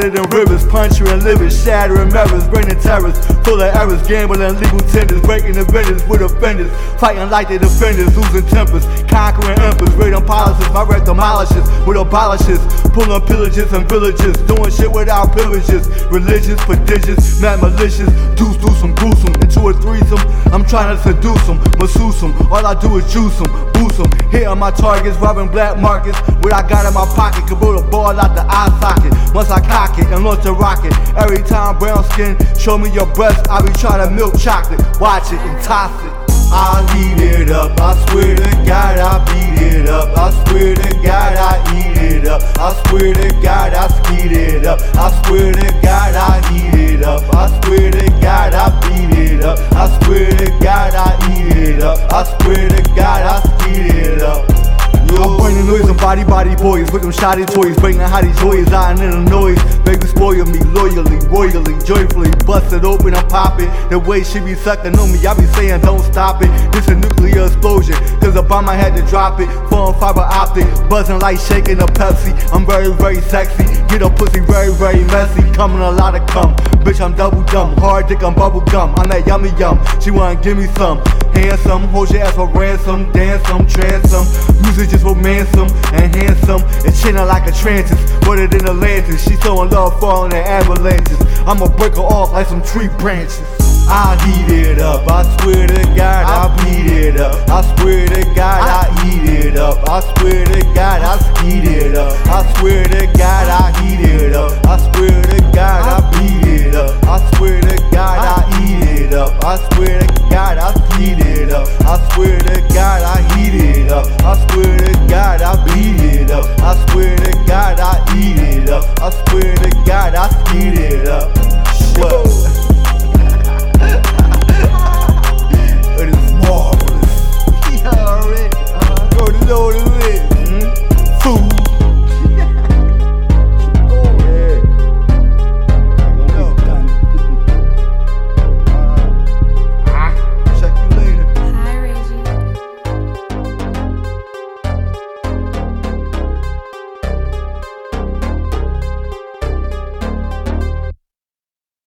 flooded in rivers, puncturing livers, shattering mirrors, bringing terrors, full of errors, gambling legal tenders, breaking the vendors with offenders, fighting like the defenders, losing tempers, conquering emperors, raiding palaces, my wreck demolishes with abolishes, pulling pillages and villages, doing shit without privileges, religious, prodigious, mad malicious, deuce, do some gruesome, into a threesome, I'm trying to seduce them, masseuse them, all I do is juice them, boost them, hit on my targets, robbing black markets, what I got in my pocket, can blow the ball out the eye socket, once I cock it and launch a rocket, every time brown skin, show me your breast, I be trying to milk chocolate, watch it and toss it. I heat it up, I swear to God I beat it up. I swear to God I eat it up. I swear to God I skeet it up. I swear to God I heat it up. I swear to God I beat it up. I swear to God I with them shotty toys, bringing hottie joys out in the noise. Baby spoil me loyally, royally, joyfully, bust it open, I'm popping. The way she be sucking on me, I be saying don't stop it. This a nuclear explosion, cause I had to drop it. Phone fiber optic, buzzing like shaking a Pepsi. I'm very, very sexy, get a pussy very, very messy. Coming a lot of cum, bitch I'm double dumb, hard dick I'm bubble gum. I'm that yummy yum, she wanna give me some. Handsome, hold your ass for ransom, dance some, trance. Music just romansome and handsome and chilling like a trances. Wetter than Atlantis, she throwing love falling in avalanches. I'ma break her off like some tree branches. I heat it up, I swear to God I beat it up. I swear to God I eat it up. I swear to God I skeet it up. I swear to God up. I swear it.